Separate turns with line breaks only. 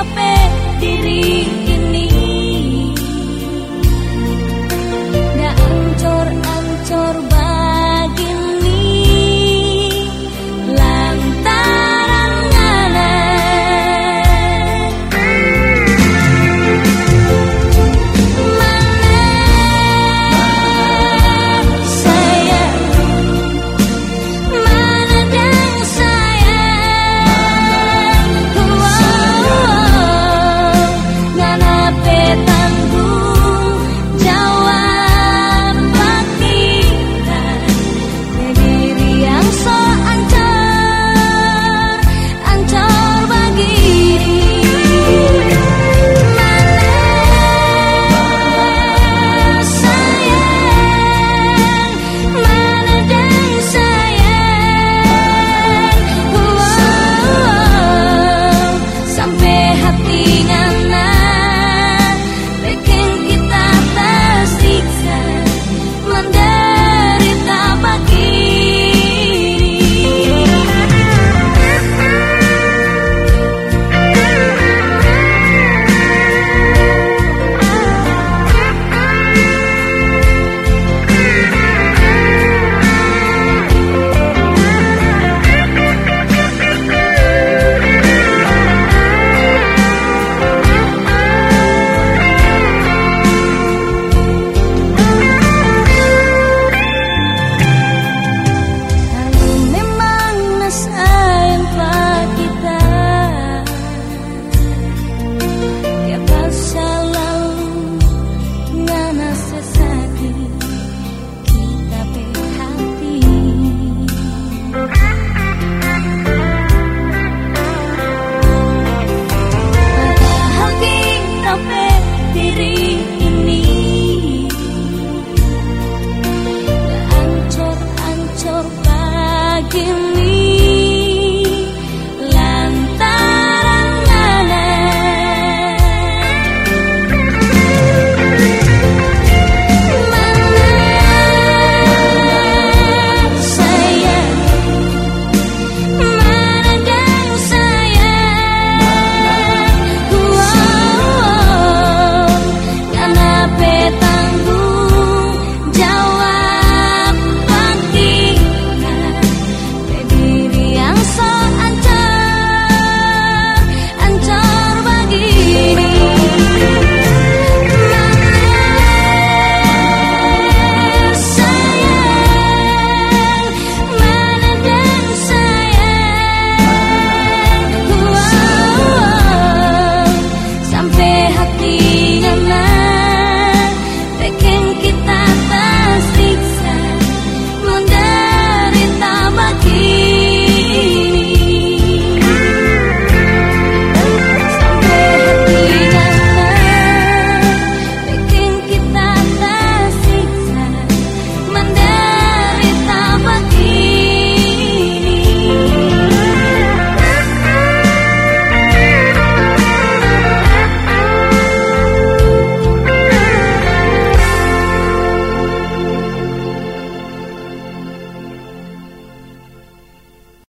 capek diri.